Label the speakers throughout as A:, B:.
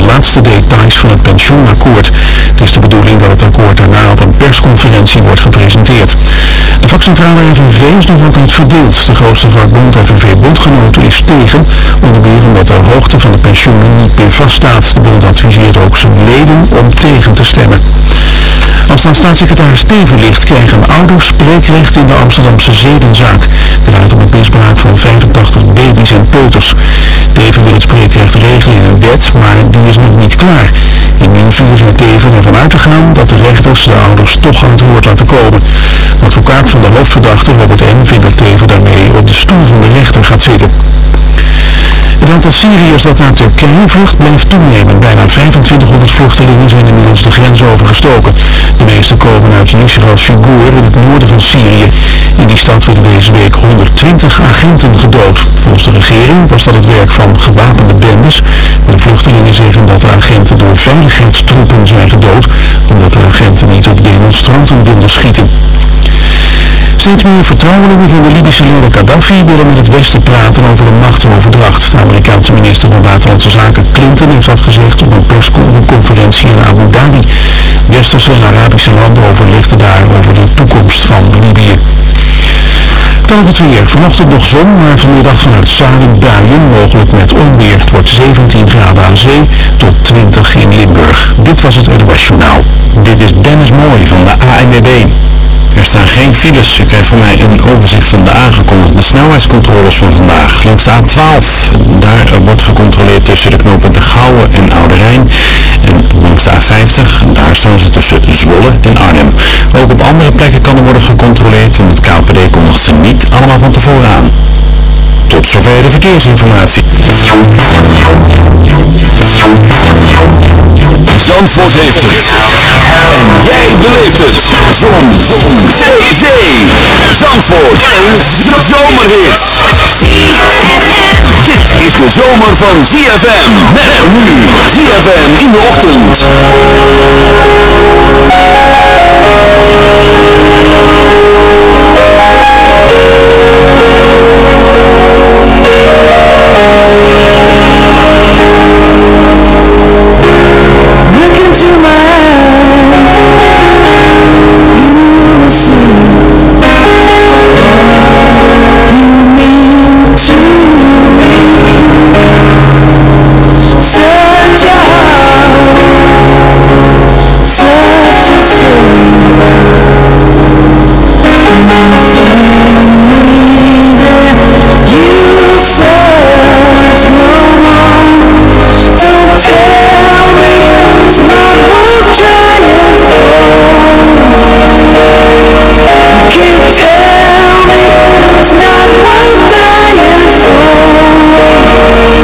A: de laatste details van het pensioenakkoord. Het is de bedoeling dat het akkoord daarna op een persconferentie wordt gepresenteerd. De vakcentrale FNV is nog altijd verdeeld. De grootste vakbond FNV-bondgenoten is tegen, onder meer omdat de hoogte van de pensioenen niet meer vaststaat. De bond adviseert ook zijn leden om tegen te stemmen. Als dan staatssecretaris Teven ligt, krijgen ouders spreekrecht in de Amsterdamse zedenzaak. Het gaat om het misbruik van 85 baby's en peuters. Teven wil het spreekrecht regelen in een wet, maar die is nog niet klaar. In Nieuwsuur zei Teven ervan uit te gaan dat de rechters de ouders toch aan het woord laten komen. De advocaat van de hoofdverdachte, Robert M., vindt dat Teven daarmee op de stoel van de rechter gaat zitten. Het aantal Syriërs dat naar Turkije vlucht blijft toenemen. Bijna 2500 vluchtelingen zijn inmiddels de grens overgestoken. De meeste komen uit Yisra al-Sigur in het noorden van Syrië. In die stad werden deze week 120 agenten gedood. Volgens de regering was dat het werk van gewapende bendes. De vluchtelingen zeggen dat de agenten door veiligheidstroepen zijn gedood, omdat de agenten niet op demonstranten wilden schieten. Steeds meer vertrouwelingen van de Libische leider Gaddafi willen met het Westen praten over een machtsoverdracht. De Amerikaanse minister van Buitenlandse Zaken Clinton heeft dat gezegd op een persconferentie in Abu Dhabi. Westerse en Arabische landen overlegden daar over de toekomst van Libië. Dan het weer. Vanochtend nog zon, maar vanmiddag vanuit zuiden buien, mogelijk met onweer. Het wordt 17 graden aan zee tot 20 in Limburg. Dit was het NOS Journaal.
B: Dit is Dennis Mooij van de ANWB. Er staan geen files. U krijgt van mij een overzicht van de aangekondigde snelheidscontroles van vandaag. Langs de A12, daar wordt gecontroleerd tussen de knooppunten Gouwen en Oude Rijn. En langs de A50, daar staan ze tussen Zwolle en Arnhem. Ook op andere plekken kan er worden gecontroleerd, want het KPD kondigt ze niet allemaal van tevoren aan. Tot zover de verkeersinformatie.
C: Zandvoort heeft het. En jij beleeft het. Zon. Zee. Zandvoort. Een zomerhit. Dit is de zomer van ZFM. Met nu. ZFM in de ochtend.
D: you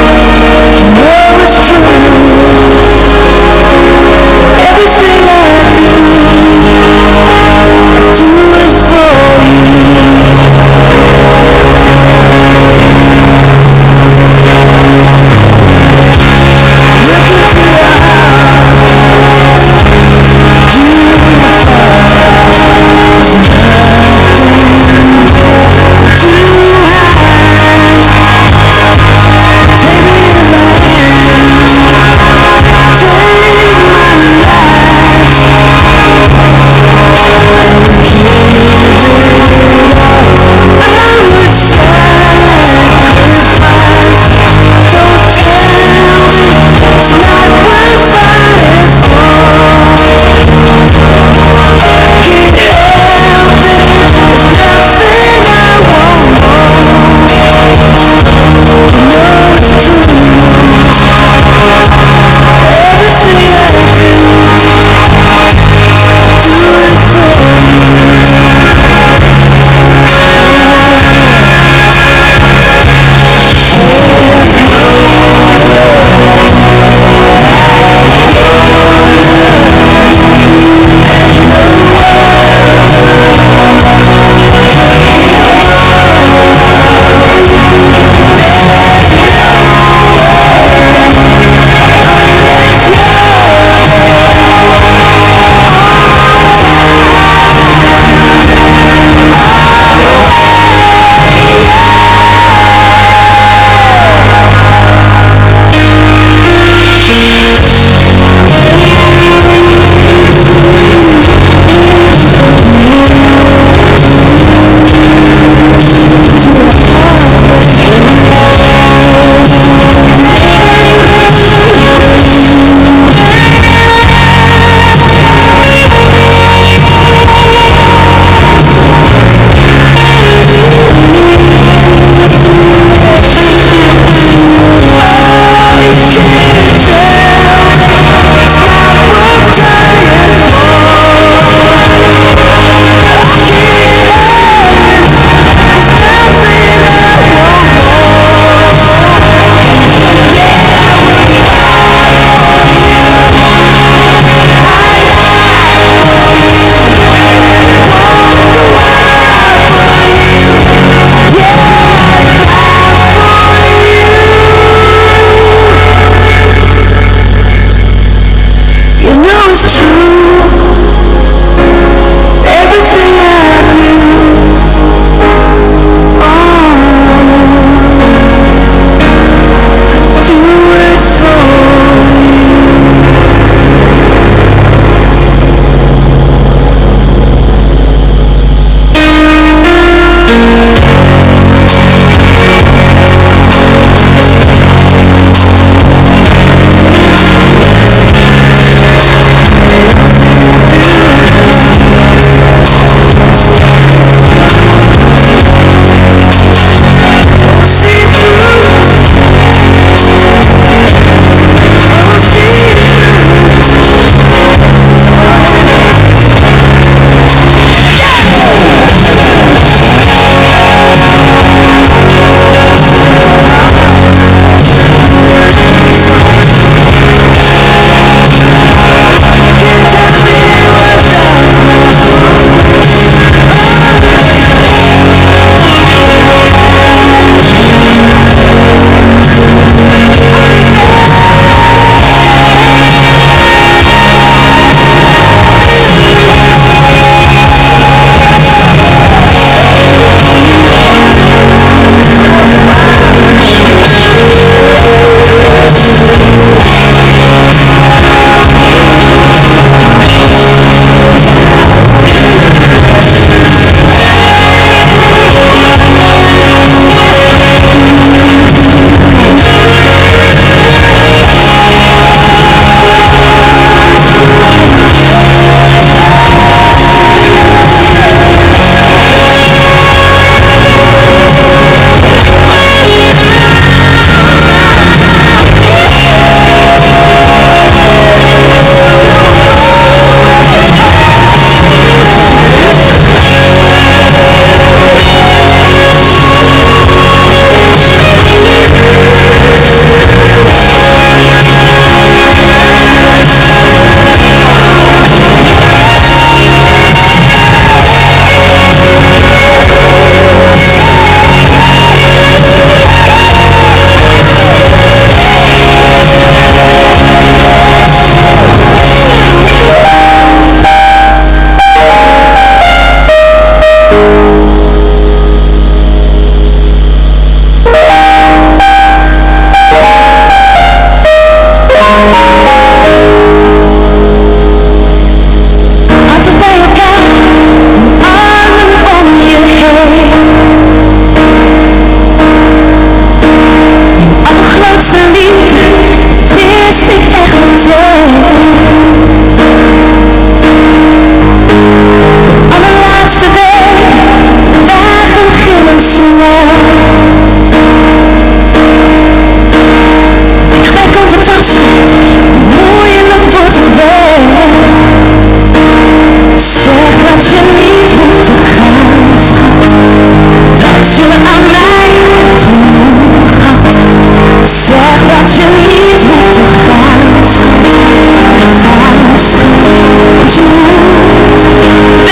D: dat je
C: niet hoeft te gaan, schat. Dat je aan mij genoeg had. Zeg dat je niet hoeft te gaan, schat. Gaan, schat. Want je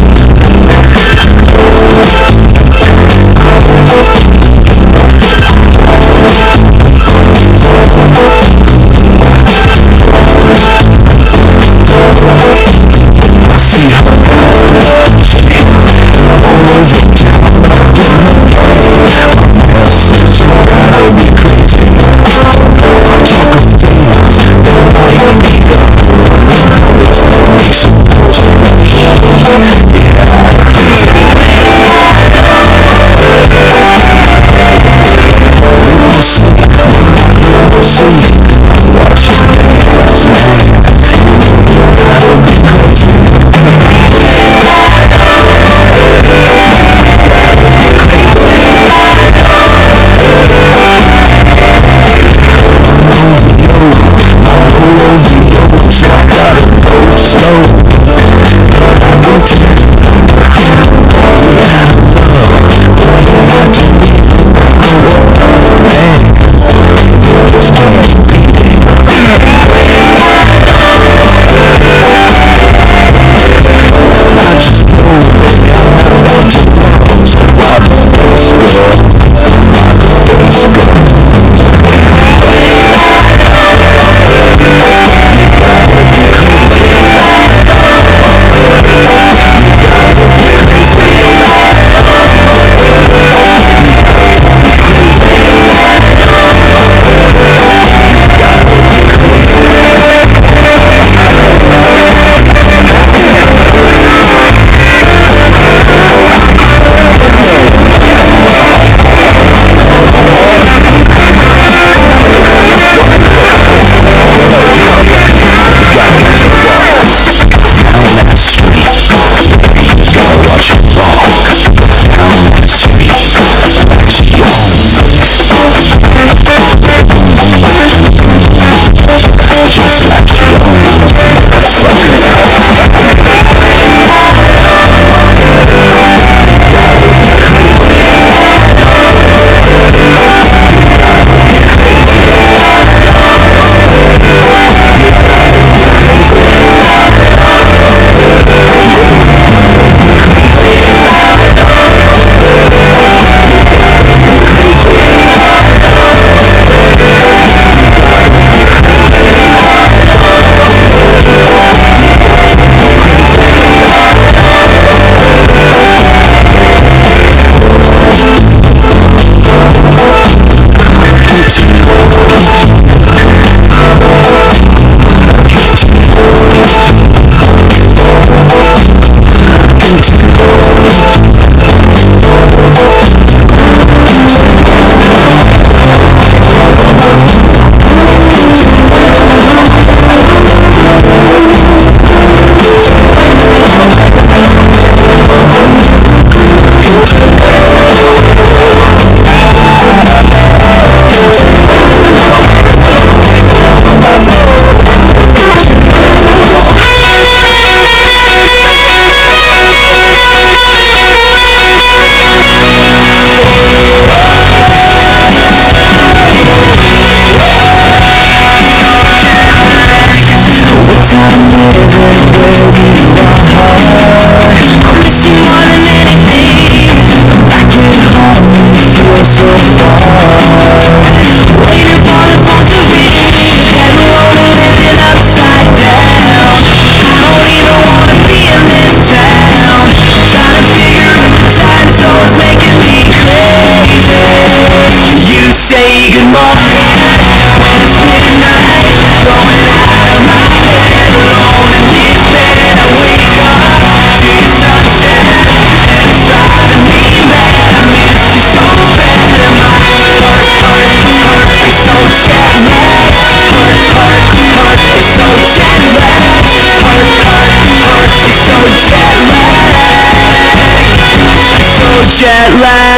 D: that right.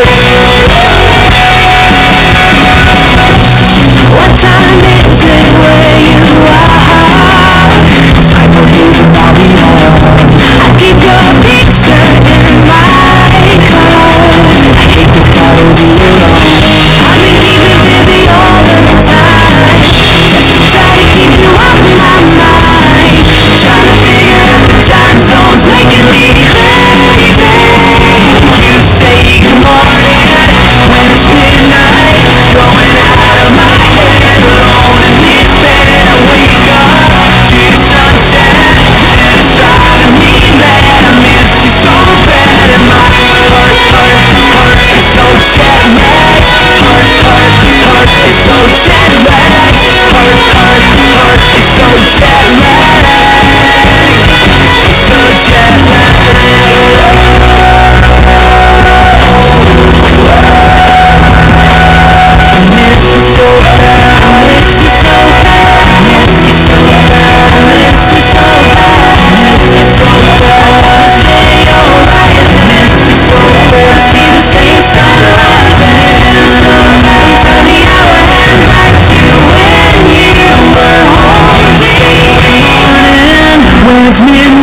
D: Christmas.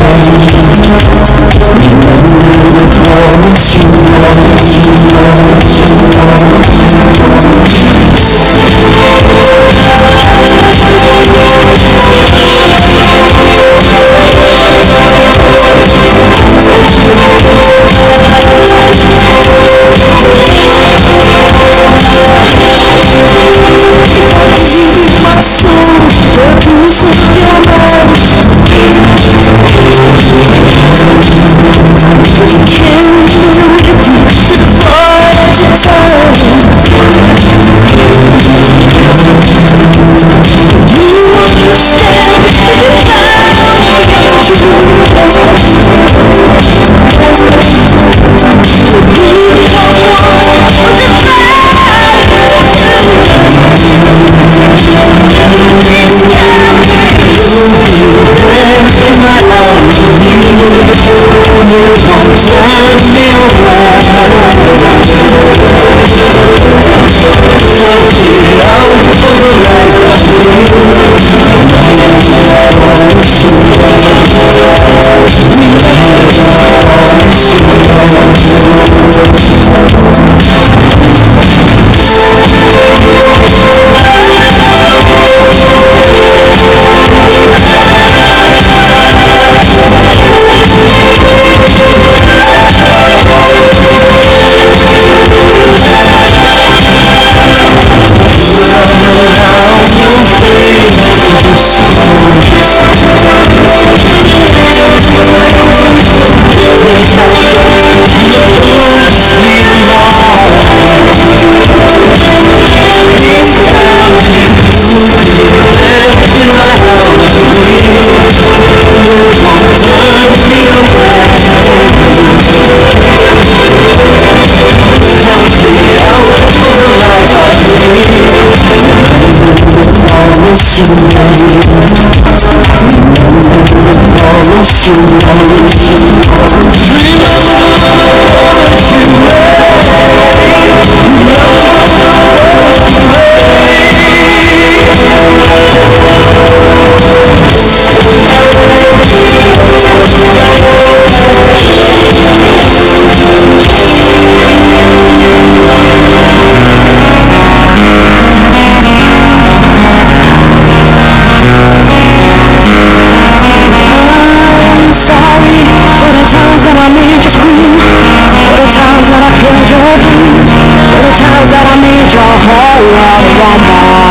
D: Thank you. I'm love mama.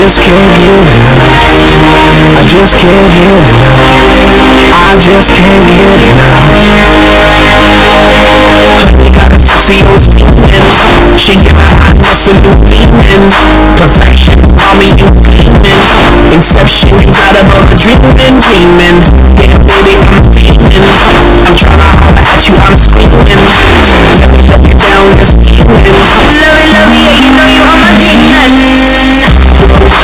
E: Just can't get enough. I just can't get enough. I just can't get enough. Honey got a see those demons. She give my eyes to new demons. Perfection, me you demon. Inception, you got above the dreaming, dreaming. Damn baby, I'm demon. I'm tryna holler at you, I'm screaming. Let me let you down, this demon.
D: Love it, love it, yeah, you know you are my demon.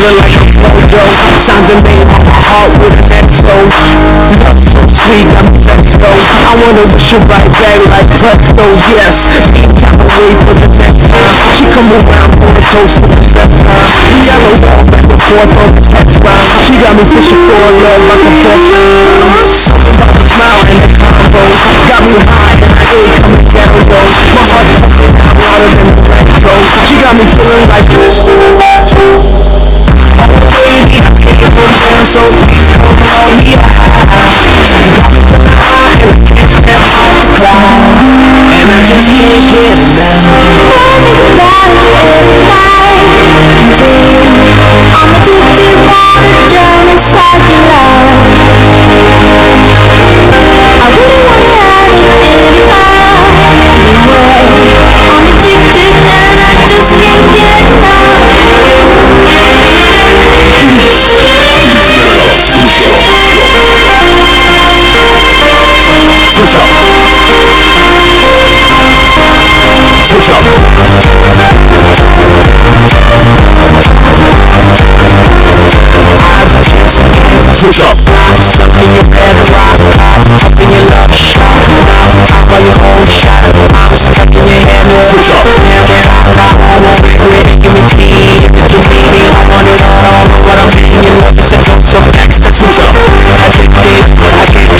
E: feeling like I'm Flojo Signs are made my heart with an exos Love so sweet, got vexed though I wanna wish you right back like presto, yes Anytime I wait for the next line She come around for a toast to the best line Yellow wall back and forth on the text She got me fishing for a love like a Something about the and the combo. Got me high and I hate coming down low Hotter than the black She got me feeling like this Capable sound so weird, don't be on the eye She's open the eye and I can't
D: stand lifestyle And I just can't get
E: high night, and I'm a. switch up your bed better rock stuck in your love Top of your own shot I'm stuck in your head Let's switch up Get out of my own Make me feel To me I want it all What I'm saying You love yourself so flex Let's switch up Addicted I can't